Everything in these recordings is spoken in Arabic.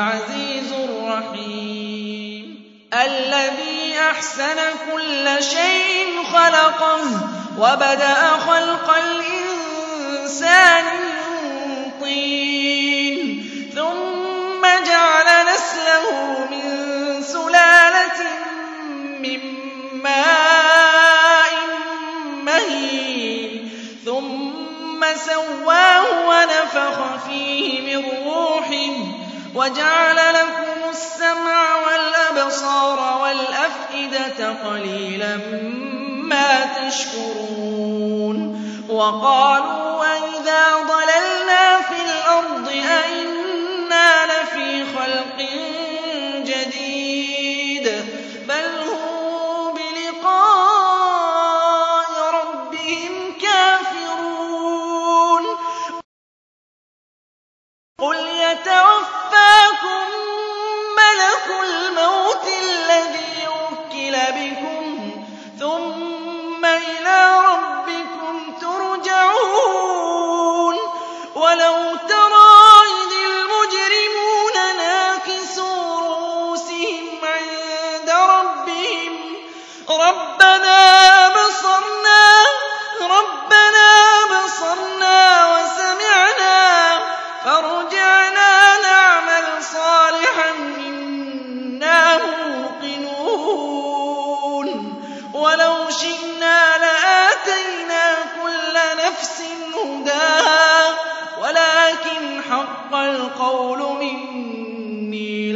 العزيز الرحيم. الذي أحسن كل شيء خلقه وبدأ خلق الإنسان وجعل لكم السمع والأبصار والأفئدة قليلا ما تشكرون وقالوا أئذا ضللنا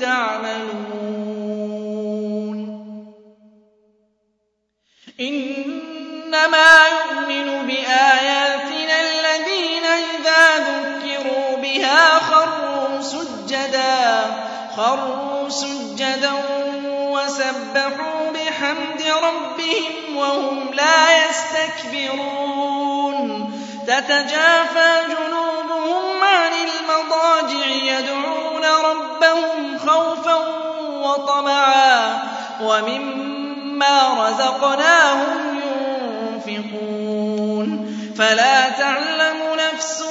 تعملون إنما يؤمن بآياتنا الذين إذا ذكروا بها خروا سجدا خروا سجدا وسبحوا بحمد ربهم وهم لا يستكبرون. تتجافى جنوبهم عن المضاجع يدعون خوفا وطمعا ومما رزقناهم ينفقون. فلا تعلم نفس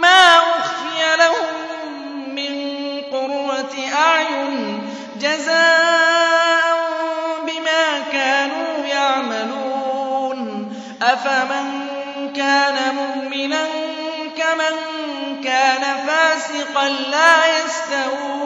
ما أخفي لهم من قرة أعين جزاء بما كانوا يعملون. أفمن كان مؤمنا كمن كان فاسقا لا يستوون.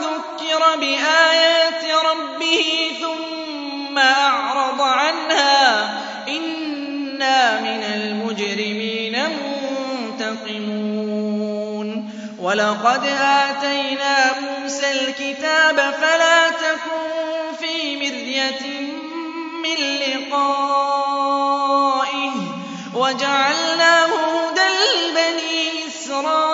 ذُكِّرَ بِآيَاتِ رَبِّهِ ثُمَّ أَعْرَضَ عَنْهَا ۚ إِنَّا مِنَ الْمُجْرِمِينَ مُنتَقِمُونَ وَلَقَدْ آتَيْنَا مُوسَى الْكِتَابَ فَلَا تَكُن فِي مِرْيَةٍ مِّن لِّقَائِهِ وَجَعَلْنَاهُ هُدًى لِّبَنِي إِسْرَائِيلَ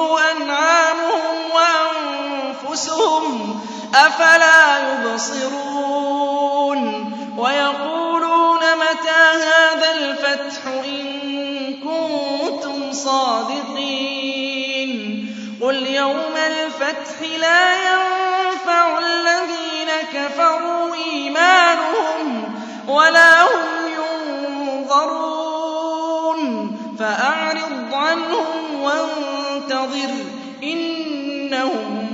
مِنْهُ أَنْعَامُهُمْ وَأَنفُسُهُمْ ۖ أَفَلَا يُبْصِرُونَ وَيَقُولُونَ مَتَىٰ هَٰذَا الْفَتْحُ إِن كُنتُمْ صَادِقِينَ قُلْ يَوْمَ الْفَتْحِ لَا يَنفَعُ الَّذِينَ كَفَرُوا إِيمَانُهُمْ وَلَا هُمْ يُنظَرُونَ فَأَعْرِضْ عَنْهُمْ وَانتَظِرْ إِنَّهُم